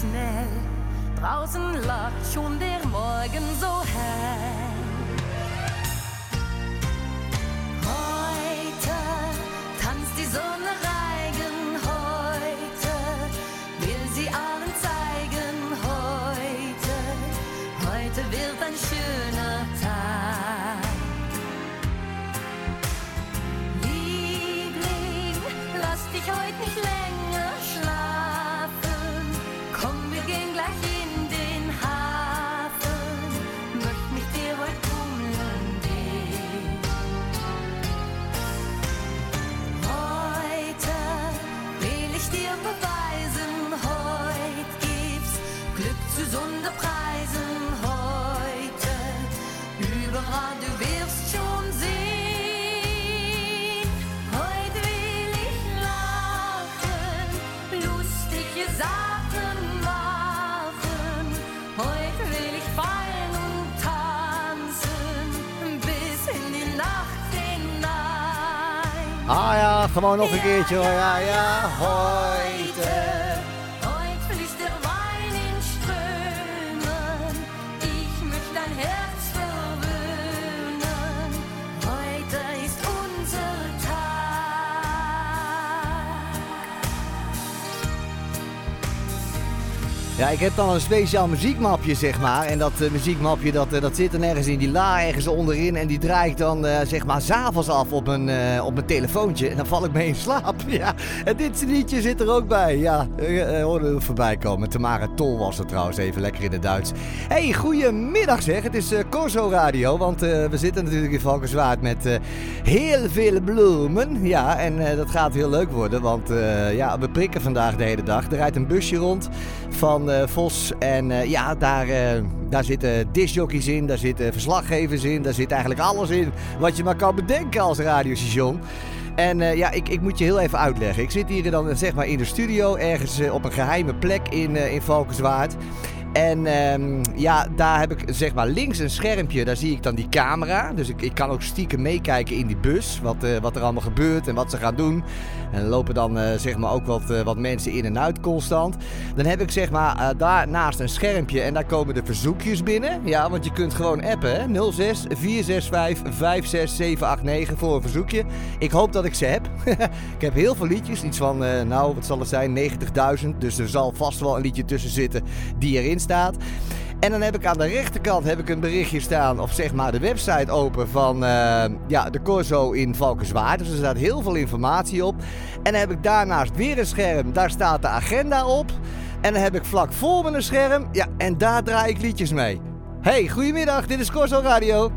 schnell. Draußen lacht schon der Morgen so hell. Ah ja, gewoon nog een keertje hoor. Ja, ik heb dan een speciaal muziekmapje, zeg maar. En dat eh, muziekmapje, dat, eh, dat zit er ergens in die la, ergens onderin. En die draai ik dan, eh, zeg maar, s'avonds af op mijn, op mijn telefoontje. En dan val ik mee in slaap. Ja, en dit liedje zit er ook bij. Ja, hoorde er voorbij komen. Tamara Tol was het trouwens, even lekker in het Duits. hey, goedemiddag zeg. Het is Corso Radio, want we zitten natuurlijk in Valkenswaard met heel veel bloemen. Ja, en dat gaat heel leuk worden, want ja, we prikken vandaag de hele dag. Er rijdt een busje rond van Vos en eh, ja, daar, eh, daar zitten discjockeys in, daar zitten verslaggevers in, daar zit eigenlijk alles in wat je maar kan bedenken als radiostation. En eh, ja, ik, ik moet je heel even uitleggen. Ik zit hier dan eh, zeg maar in de studio, ergens eh, op een geheime plek in, eh, in Valkenswaard. En ehm, ja, daar heb ik zeg maar links een schermpje, daar zie ik dan die camera. Dus ik, ik kan ook stiekem meekijken in die bus, wat, eh, wat er allemaal gebeurt en wat ze gaan doen. En er lopen dan eh, zeg maar ook wat, eh, wat mensen in en uit constant. Dan heb ik zeg maar daarnaast een schermpje en daar komen de verzoekjes binnen. Ja, want je kunt gewoon appen, hè? 06 465 56789 voor een verzoekje. Ik hoop dat ik ze heb. ik heb heel veel liedjes, iets van, nou, wat zal het zijn, 90.000. Dus er zal vast wel een liedje tussen zitten die erin staat. En dan heb ik aan de rechterkant heb ik een berichtje staan, of zeg maar de website open van eh, ja, de Corso in Valkenswaard. Dus er staat heel veel informatie op. En dan heb ik daarnaast weer een scherm, daar staat de agenda op. En dan heb ik vlak voor me een scherm, ja, en daar draai ik liedjes mee. Hey, goedemiddag, dit is Corso Radio.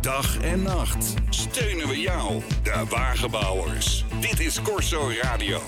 Dag en nacht steunen we jou, de wagenbouwers. Dit is Corso Radio.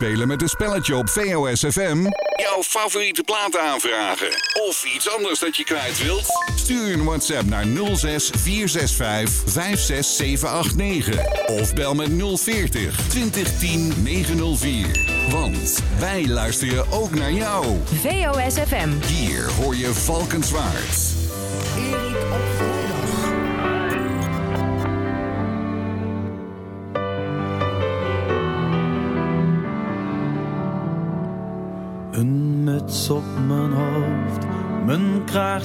Meespelen met een spelletje op VOS FM. Jouw favoriete platen aanvragen. Of iets anders dat je kwijt wilt. Stuur een WhatsApp naar 06 465 56789. Of bel met 040 2010 904. Want wij luisteren ook naar jou. VOS FM. Hier hoor je Valkenswaard.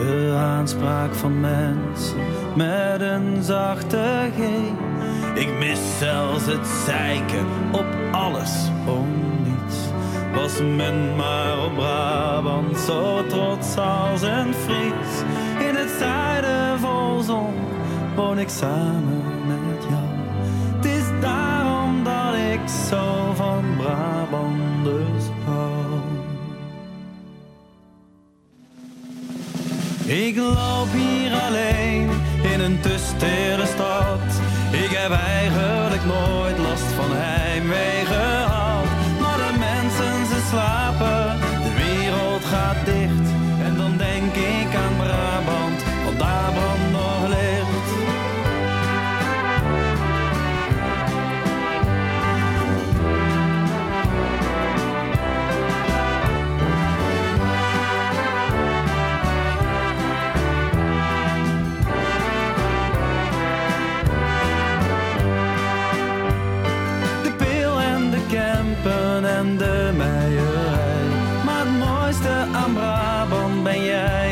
De aanspraak van mensen met een zachte G. Ik mis zelfs het zeiken op alles om niets. Was men maar op Brabant zo trots als een Fries. In het zuiden vol zon woon ik samen met jou. Het is daarom dat ik zo van Brabanders Ik loop hier alleen in een te stad. Ik heb eigenlijk nooit last van heimwee gehad. Maar de mensen, ze slapen,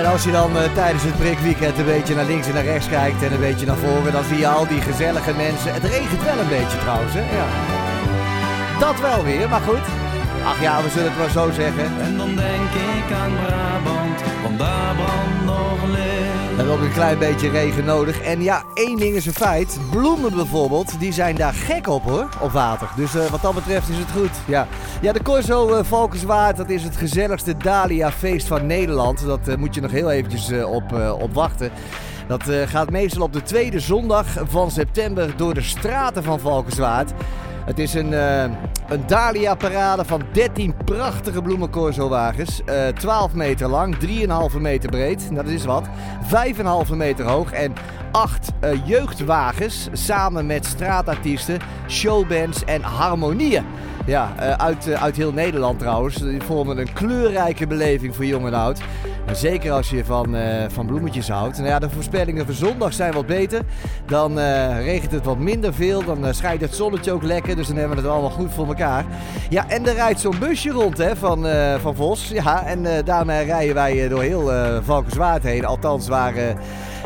En als je dan eh, tijdens het prikweekend een beetje naar links en naar rechts kijkt en een beetje naar voren, dan zie je al die gezellige mensen. Het regent wel een beetje trouwens, hè? Ja. Dat wel weer, maar goed. Ach ja, we zullen het maar zo zeggen. En dan denk ik aan Brabant, want daar brandt nog licht. Hebben ook een klein beetje regen nodig. En ja, één ding is een feit. Bloemen bijvoorbeeld, die zijn daar gek op hoor, op water. Dus eh, wat dat betreft is het goed. Ja, ja de Corso eh, Valkenswaard, dat is het gezelligste Dahlia-feest van Nederland. Dat eh, moet je nog heel eventjes op, op wachten. Dat gaat meestal op de tweede zondag van september door de straten van Valkenswaard. Het is een, eh, een Dahlia-parade van 13 prachtige bloemencorso-wagens. Eh 12 meter lang, 3,5 meter breed, dat is wat. 5,5 meter hoog en 8 jeugdwagens samen met straatartiesten, showbands en harmonieën. Ja, eh, uit, eh, uit heel Nederland trouwens. Die vormen een kleurrijke beleving voor jong en oud. En zeker als je van, eh, van bloemetjes houdt. Nou ja, de voorspellingen voor zondag zijn wat beter. Dan regent het wat minder veel. Dan schijnt het zonnetje ook lekker. Dus dan hebben we het allemaal goed voor elkaar. Ja, en er rijdt zo'n busje rond hè, van, van Vos. Ja, en daarmee rijden wij door heel Valkenswaard heen. Althans, waar...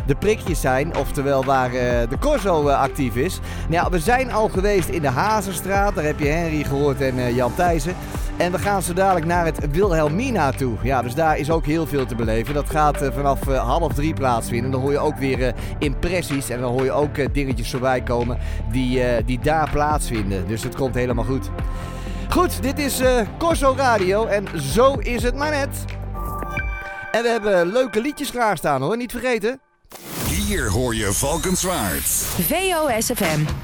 de prikjes zijn, oftewel waar eh, de Corso eh, actief is. Nou ja, we zijn al geweest in de Hazerstraat, daar heb je Henry gehoord en eh, Jan Thijssen. En we gaan zo dadelijk naar het Wilhelmina toe. Ja, dus daar is ook heel veel te beleven. Dat gaat vanaf half drie plaatsvinden. Dan hoor je ook weer impressies en dan hoor je ook dingetjes voorbij komen die, die daar plaatsvinden. Dus het komt helemaal goed. Goed, dit is Corso Radio en zo is het maar net. En we hebben leuke liedjes klaarstaan hoor, niet vergeten. Hier hoor je Valkenswaard. VOSFM.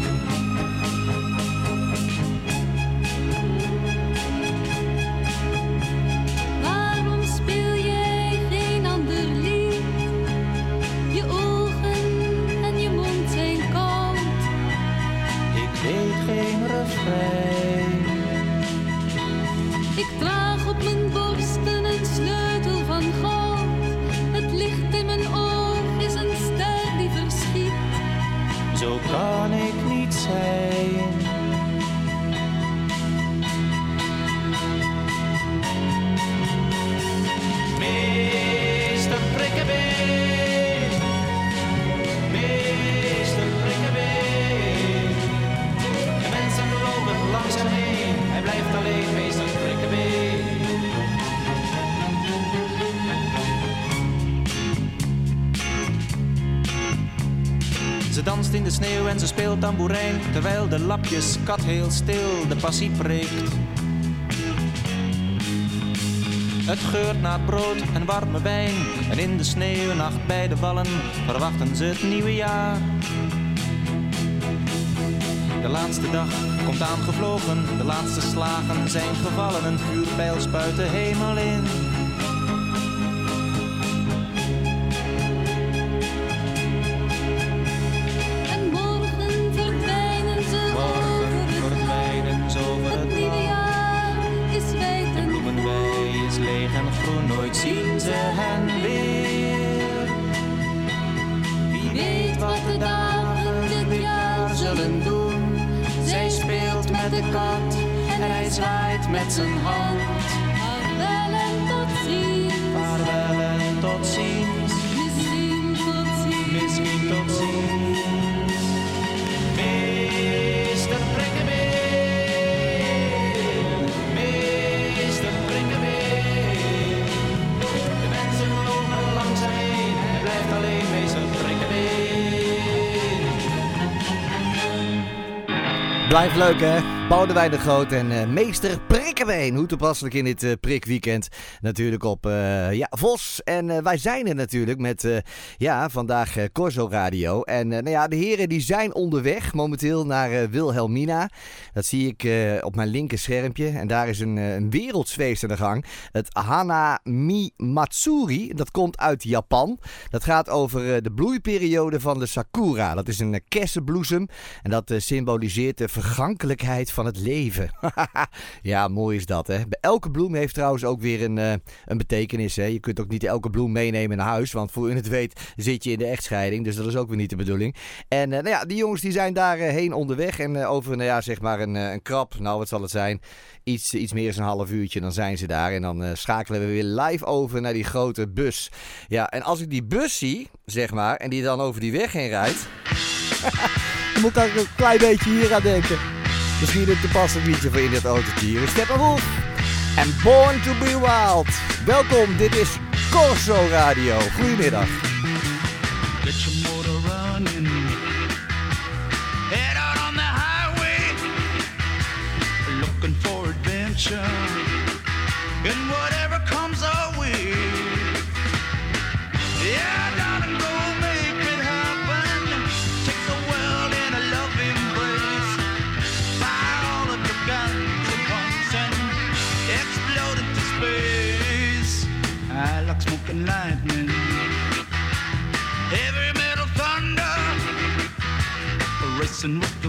Kat heel stil de passie preekt. Het geurt naar brood en warme wijn. En in de sneeuwnacht bij de vallen verwachten ze het nieuwe jaar. De laatste dag komt aangevlogen, de laatste slagen zijn gevallen. Een vuurpijl spuit de hemel in. Prikkebeen. Blijft leuk hè? Boudewijn de Groot en eh, meester Prikkebeen. Hoe toepasselijk in dit eh, prikweekend. Natuurlijk op eh, ja, Vos. En wij zijn er natuurlijk met ja, vandaag Corso Radio. En nou ja, de heren die zijn onderweg momenteel naar Wilhelmina. Dat zie ik op mijn linker schermpje. En daar is een, een wereldsfeest aan de gang. Het Hanami Matsuri. Dat komt uit Japan. Dat gaat over de bloeiperiode van de Sakura. Dat is een kersenbloesem. En dat symboliseert de vergankelijkheid van van het leven. ja, mooi is dat, hè? Elke bloem heeft trouwens ook weer een, eh, een betekenis, hè? Je kunt ook niet elke bloem meenemen naar huis, want voor je het weet zit je in de echtscheiding. Dus dat is ook weer niet de bedoeling. En eh, nou ja, die jongens die zijn daarheen heen onderweg. En eh, over, nou ja, zeg maar een, eh, een krap, nou wat zal het zijn? Iets, iets meer dan een half uurtje, dan zijn ze daar. En dan eh, schakelen we weer live over naar die grote bus. Ja, en als ik die bus zie, zeg maar, en die dan over die weg heen rijdt... moet ik ook een klein beetje hier aan denken. Misschien een toepasselijk liedje voor in dit autootje hier. Steppenwolf en Born to be Wild. Welkom, dit is Corso Radio. Goedemiddag. Get your motor running. Head out on the highway. Looking for adventure. And whatever Smoking lightning. Heavy metal thunder racing with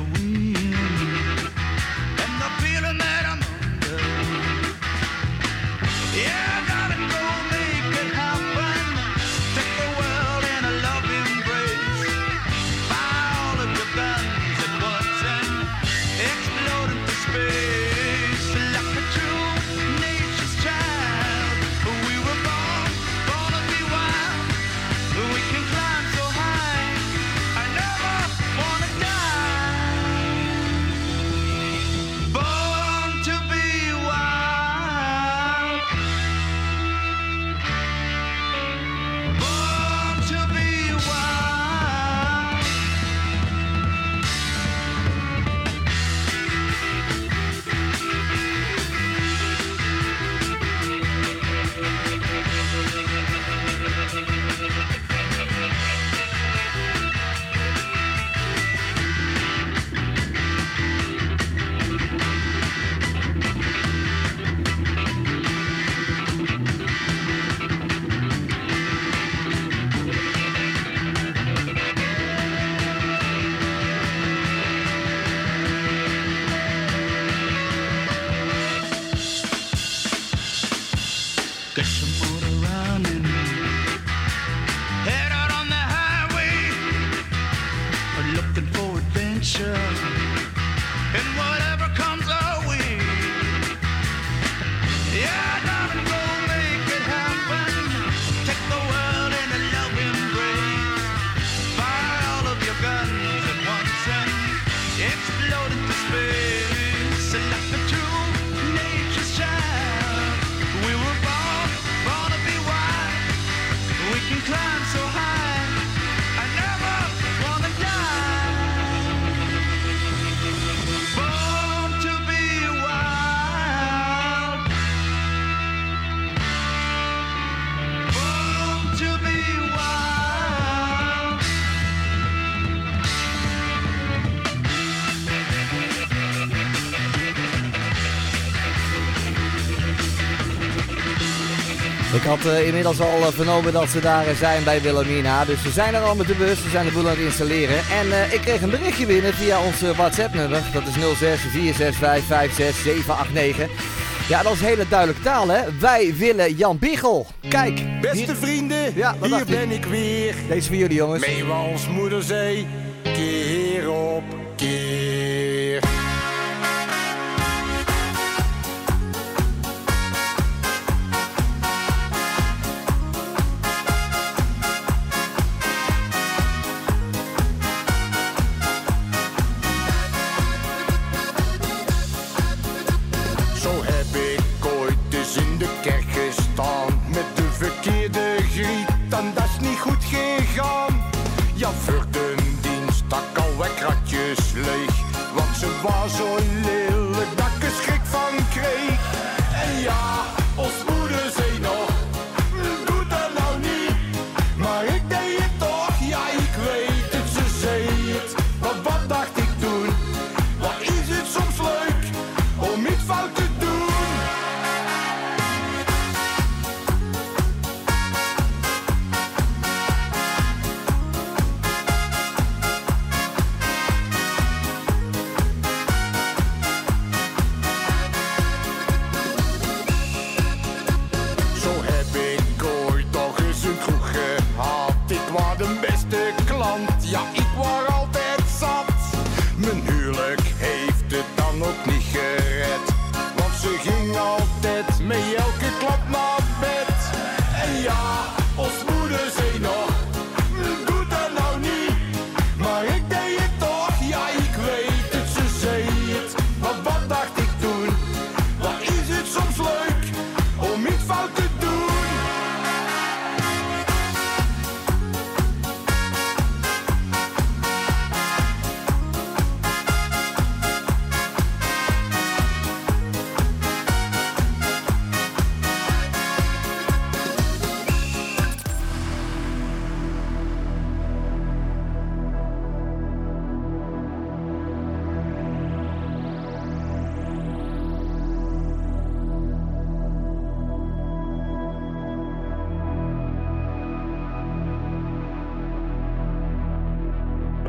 had eh, inmiddels al eh, vernomen dat ze daar eh, zijn bij Wilhelmina. Dus ze zijn er al met de bus, ze zijn de boel aan het installeren. En ik kreeg een berichtje binnen via ons WhatsApp-nummer. Dat is 06 465 56 789. Ja, dat is hele duidelijke taal, hè? Wij willen Jan Biggel. Kijk. Beste hier- vrienden, Ja, hier ben ik weer. Deze voor jullie, jongens. Mee moeder zei,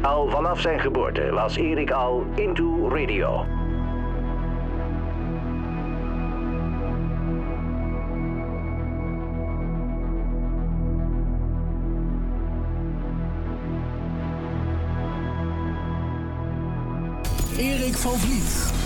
Al vanaf zijn geboorte was Erik al into radio. Erik van Vliet.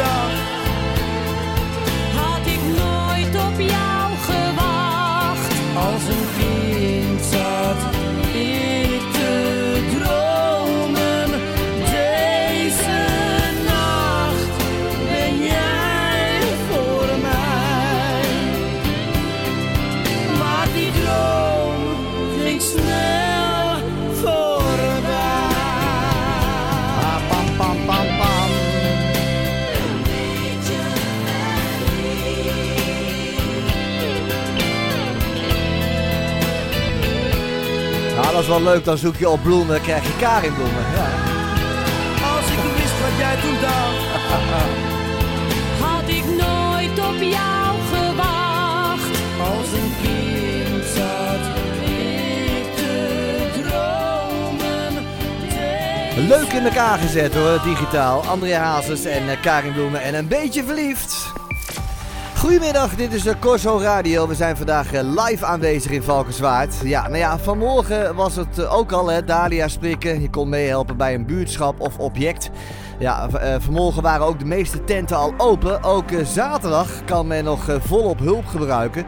Wat wel leuk. Dan zoek je op bloemen, krijg je karingbloemen. Ja. Als ik wist wat jij toen dacht. Had ik nooit op jou gewacht. Als een kind zat ik te dromen. Leuk in elkaar gezet hoor, digitaal. André Hazes en eh, Karin Bloemen en een beetje verliefd. Goedemiddag, dit is de Corso Radio. We zijn vandaag eh, live aanwezig in Valkenswaard. Ja, nou ja, vanmorgen was het eh, ook al, hè, Dalia spreken. Je kon meehelpen bij een buurtschap of object. Ja, eh, vanmorgen waren ook de meeste tenten al open. Ook zaterdag kan men nog volop hulp gebruiken.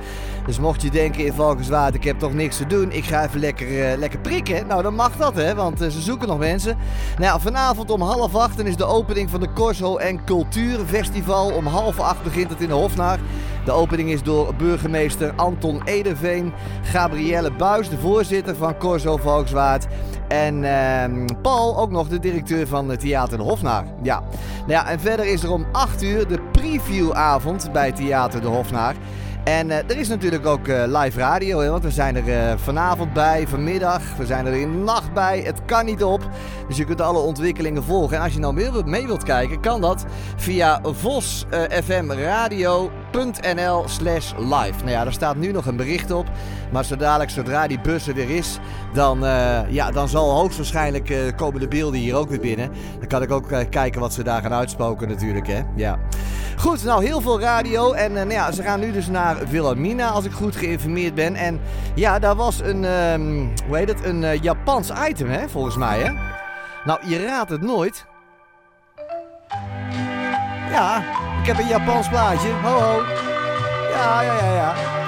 Dus mocht je denken in Valkenswaard, ik heb toch niks te doen. Ik ga even lekker, eh, lekker prikken. Nou, dan mag dat hè, want eh, ze zoeken nog mensen. Nou ja, vanavond om half acht is de opening van de Corso en Cultuurfestival. Om half acht begint het in de Hofnaar. De opening is door burgemeester Anton Ederveen, Gabrielle Buis, de voorzitter van Corso Volkswaard. En ehm, Paul, ook nog de directeur van het Theater de Hofnaar. Ja. Nou ja, en verder is er om 8 uur de previewavond bij Theater de Hofnaar. En eh, er is natuurlijk ook eh, live radio, hè, want we zijn er eh, vanavond bij, vanmiddag, we zijn er in de nacht bij. Het kan niet op, dus je kunt alle ontwikkelingen volgen. En als je nou mee wilt, mee wilt kijken, kan dat via vosfmradio.nl slash live. Nou ja, daar staat nu nog een bericht op, maar zo zodra die bus er is, dan, eh, ja, dan zal hoogstwaarschijnlijk eh, komen de beelden hier ook weer binnen. Dan kan ik ook eh, kijken wat ze daar gaan uitspoken natuurlijk, hè. Ja. Goed, nou heel veel radio en nou ja, ze gaan nu dus naar Wilhelmina als ik goed geïnformeerd ben. En ja, daar was een, ehm, hoe heet het, een Japans item hè, volgens mij hè. Nou, je raadt het nooit. Ja, ik heb een Japans plaatje. Ho ho. Ja, ja, ja, ja.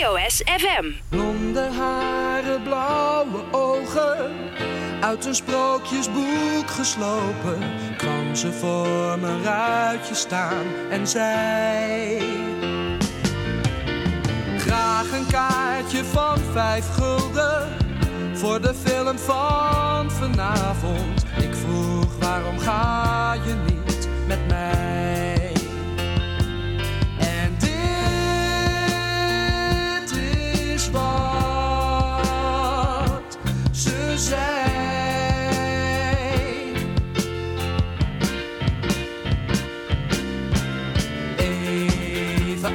VOS FM. Blonde haren, blauwe ogen, uit een sprookjesboek geslopen, kwam ze voor mijn ruitje staan en zei: Graag een kaartje van vijf gulden voor de film van vanavond. Ik vroeg waarom ga je niet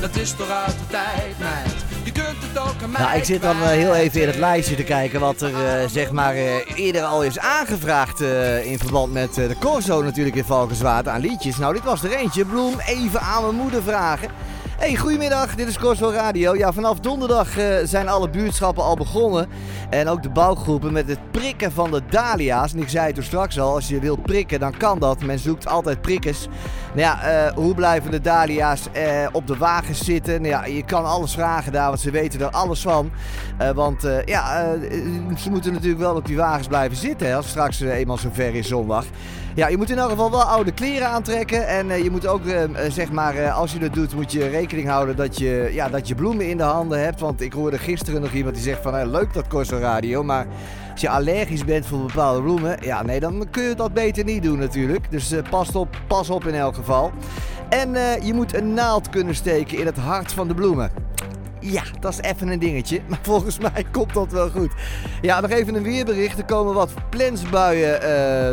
dat is toch uit de tijd, meid. Je kunt het ook aan mij Nou, ik zit dan eh, heel even in het lijstje te kijken wat er eh, zeg maar eh, eerder al is aangevraagd in verband met de Corso natuurlijk in Valkenswaard aan liedjes. Nou, dit was er eentje. Bloem, even aan mijn moeder vragen. Hey, goedemiddag, dit is Corso Radio. Ja, vanaf donderdag eh, zijn alle buurtschappen al begonnen. En ook de bouwgroepen met het prikken van de dahlia's. En ik zei het toen straks al, als je wilt prikken, dan kan dat. Men zoekt altijd prikkers. Nou ja, eh, hoe blijven de dahlia's eh, op de wagens zitten? Nou ja, je kan alles vragen daar, want ze weten er alles van. Want ja, ze moeten natuurlijk wel op die wagens blijven zitten als het straks eenmaal zover is zondag. Ja, je moet in elk geval wel oude kleren aantrekken. En eh, je moet ook, eh, eh, zeg maar, als je dat doet, moet je rekening houden dat je, ja, dat je bloemen in de handen hebt. Want ik hoorde gisteren nog iemand die zegt van, leuk dat Corso Radio, maar als je allergisch bent voor bepaalde bloemen, ja, nee, dan kun je dat beter niet doen natuurlijk. Dus pas, op, pas op in elk geval. En je moet een naald kunnen steken in het hart van de bloemen. Ja, dat is even een dingetje. Maar volgens mij komt dat wel goed. Ja, nog even een weerbericht. Er komen wat plensbuien eh,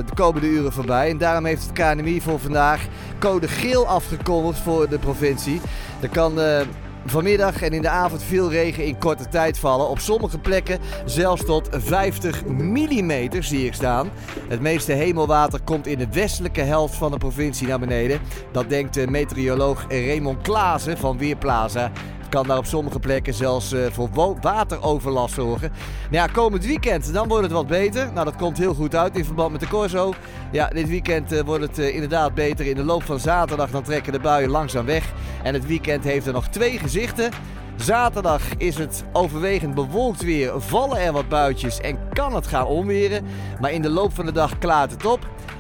de komende uren voorbij. En daarom heeft het KNMI voor vandaag code geel afgekondigd voor de provincie. Er kan... eh, Vanmiddag en in de avond veel regen in korte tijd vallen. Op sommige plekken zelfs tot 50 mm zie ik staan. Het meeste hemelwater komt in de westelijke helft van de provincie naar beneden. Dat denkt de meteoroloog Raymond Klaassen van Weerplaza. Kan daar op sommige plekken zelfs eh, voor wateroverlast zorgen. Nou komend weekend, dan wordt het wat beter. Nou, dat komt heel goed uit in verband met de Corso. Ja, dit weekend eh, wordt het eh, inderdaad beter. In de loop van zaterdag dan trekken de buien langzaam weg. En het weekend heeft er nog twee gezichten. Zaterdag is het overwegend bewolkt weer, vallen er wat buitjes en kan het gaan onweren. Maar in de loop van de dag klaart het op.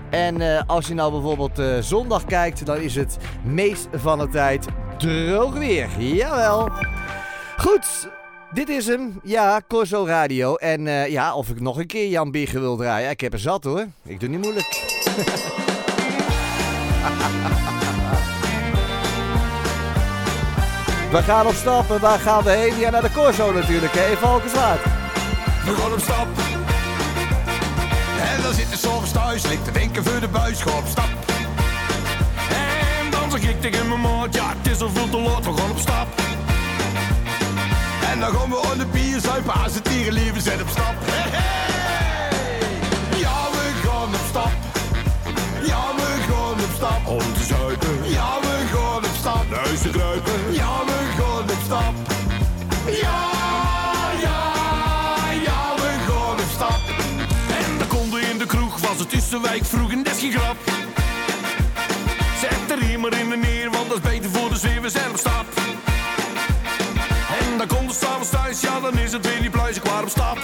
En als je nou bijvoorbeeld zondag kijkt, dan is het meest van de tijd droog weer. Jawel. Goed, dit is hem. Ja, Corso Radio. En eh, ja, of ik nog een keer Jan Biggen wil draaien. Ik heb er zat hoor. Ik doe niet moeilijk. We gaan op stap en waar gaan we heen? Ja, naar de Corso natuurlijk, hè, in Valkenswaard. We gaan op stap. En dan zitten s'avonds thuis, ligt te denken voor de buis, ga op stap. Zeg ik tegen mijn maat, ja het is al veel te laat, we gaan op stap. En dan gaan we aan de bier zuipen, als het hier leven zijn op stap. Hey, hey. Ja, we gaan op stap. Ja, we gaan op stap. Om te zuipen. Ja, we gaan op stap. Huis te kruipen. Ja, we gaan op stap. Ja, ja, ja, we gaan op stap. En de konde in de kroeg was het tussenwijk vroeg en is geen grap. Maar in de neer, want dat is beter voor de sfeer, we zijn op stap. En dan komt de s'avonds thuis, ja dan is het weer die pluizen klaar op stap.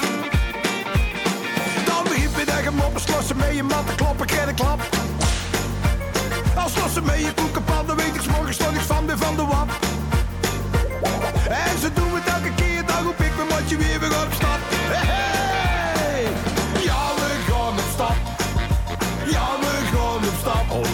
Dan begint weer de moppen, slossen mee je matten, kloppen, krijg klap. Als lossen mee je koekenpan, dan weet ik 's morgens nog niks van, ben van de wap. En ze doen het elke keer, dan roep ik mijn matje weer weer op stap. Hey. Ja, we gaan op stap. Ja, we gaan op stap.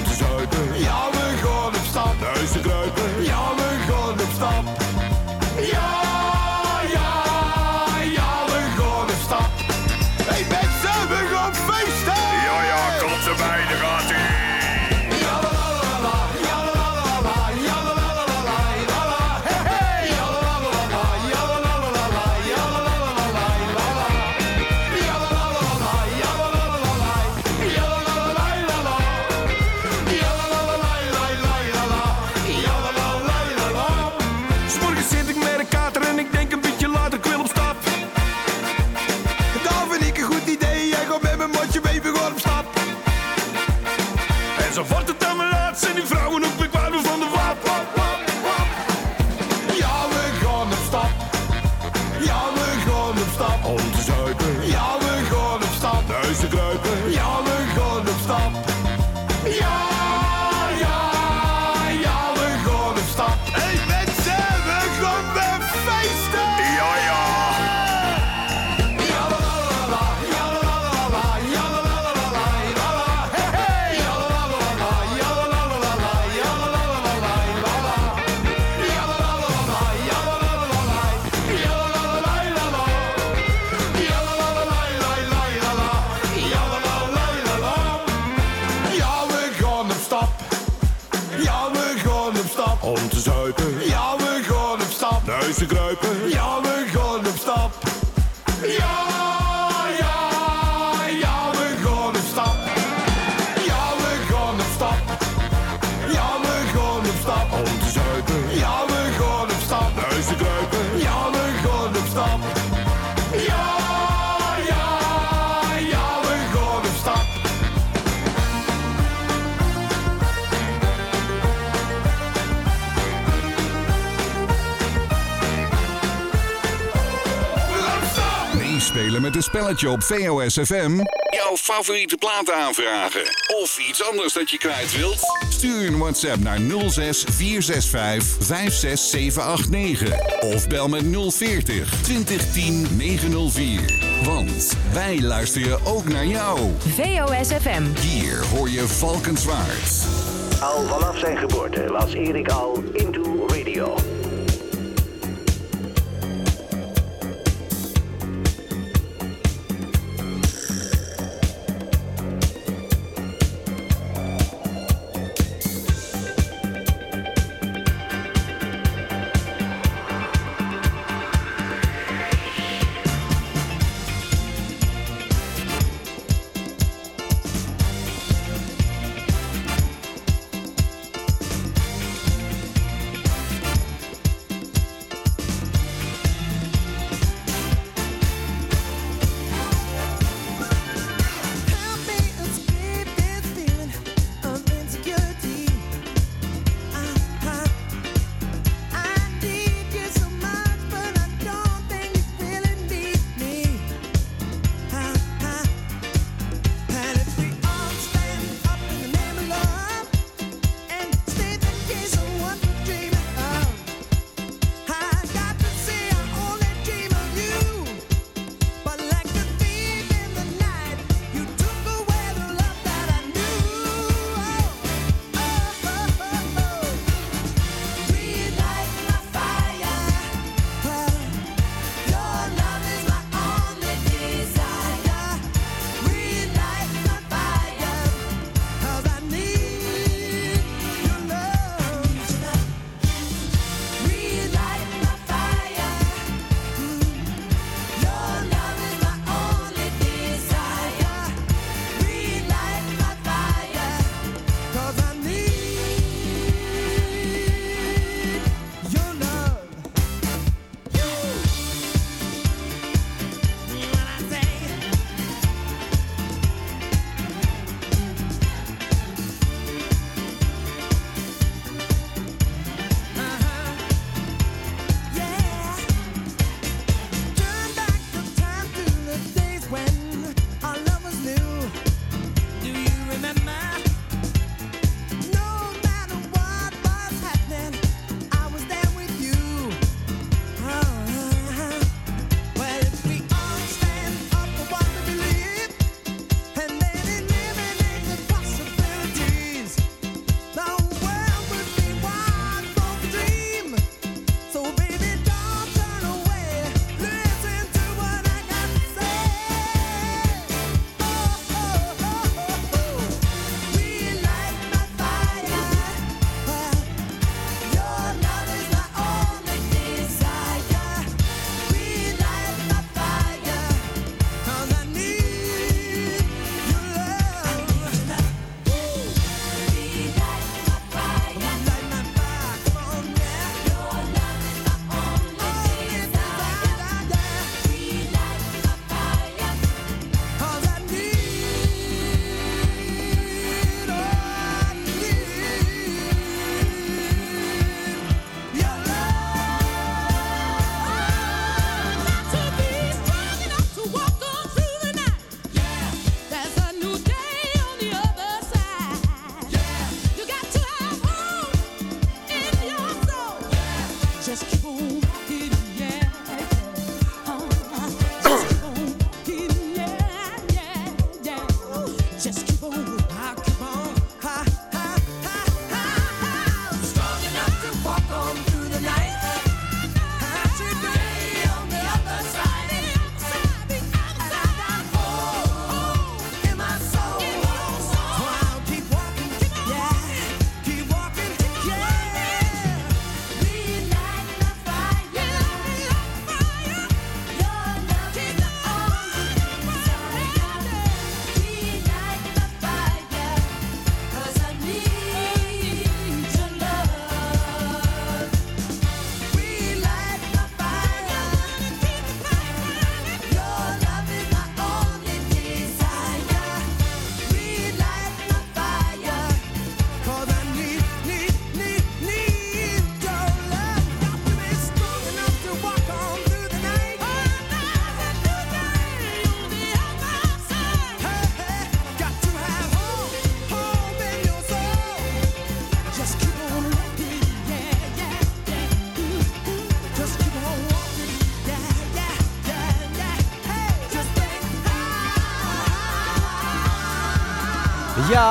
Seite met een spelletje op VOS FM. Jouw favoriete platen aanvragen. Of iets anders dat je kwijt wilt. Stuur een WhatsApp naar 06 465 56789. Of bel met 040 2010 904. Want wij luisteren ook naar jou. VOS FM. Hier hoor je Valkenswaard. Al vanaf zijn geboorte was Erik al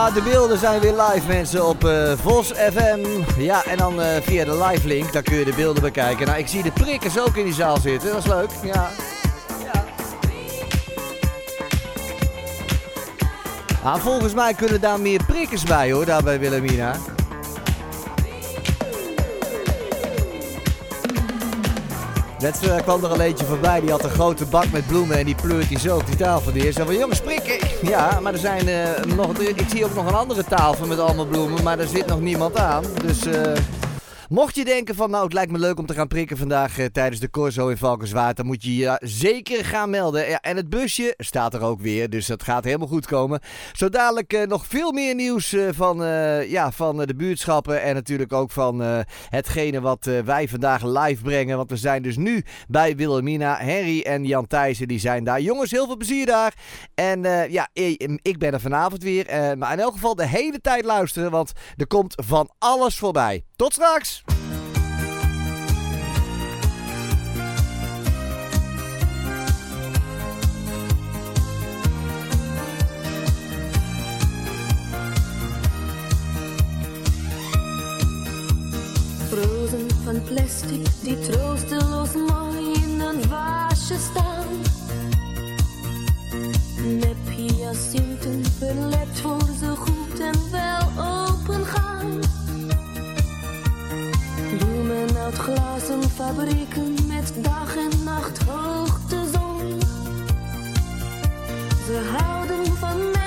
Ja, de beelden zijn weer live mensen op eh, Vos FM. Ja, en dan eh, via de live link, dan kun je de beelden bekijken. Nou, ik zie de prikkers ook in die zaal zitten, dat is leuk. Ja. Ah, volgens mij kunnen daar meer prikkers bij hoor, daar bij Wilhelmina. Net eh, kwam er een eentje voorbij, die had een grote bak met bloemen en die pleurt die zo op die tafel neer. Zo van, jongens, prikken! Ja, maar er zijn eh, nog, ik zie ook nog een andere tafel met allemaal bloemen, maar daar zit nog niemand aan. Dus eh, mocht je denken van, nou, het lijkt me leuk om te gaan prikken vandaag eh, tijdens de Corso in Valkenswaard, dan moet je je zeker gaan melden. Ja, en het busje staat er ook weer, dus dat gaat helemaal goed komen. Zo dadelijk eh, nog veel meer nieuws eh, van, ja, van de buurtschappen en natuurlijk ook van hetgene wat wij vandaag live brengen. Want we zijn dus nu bij Wilhelmina. Henry en Jan Thijssen die zijn daar. Jongens, heel veel plezier daar. En ja, ik, ben er vanavond weer. maar in elk geval de hele tijd luisteren, want er komt van alles voorbij. Tot straks! Van plastic die troosteloos mooi in een vaasje staan. Nep hyacinten verlept voor ze goed en wel open gaan. Bloemen uit glazen fabrieken met dag en nacht hoogtezon. Ze houden van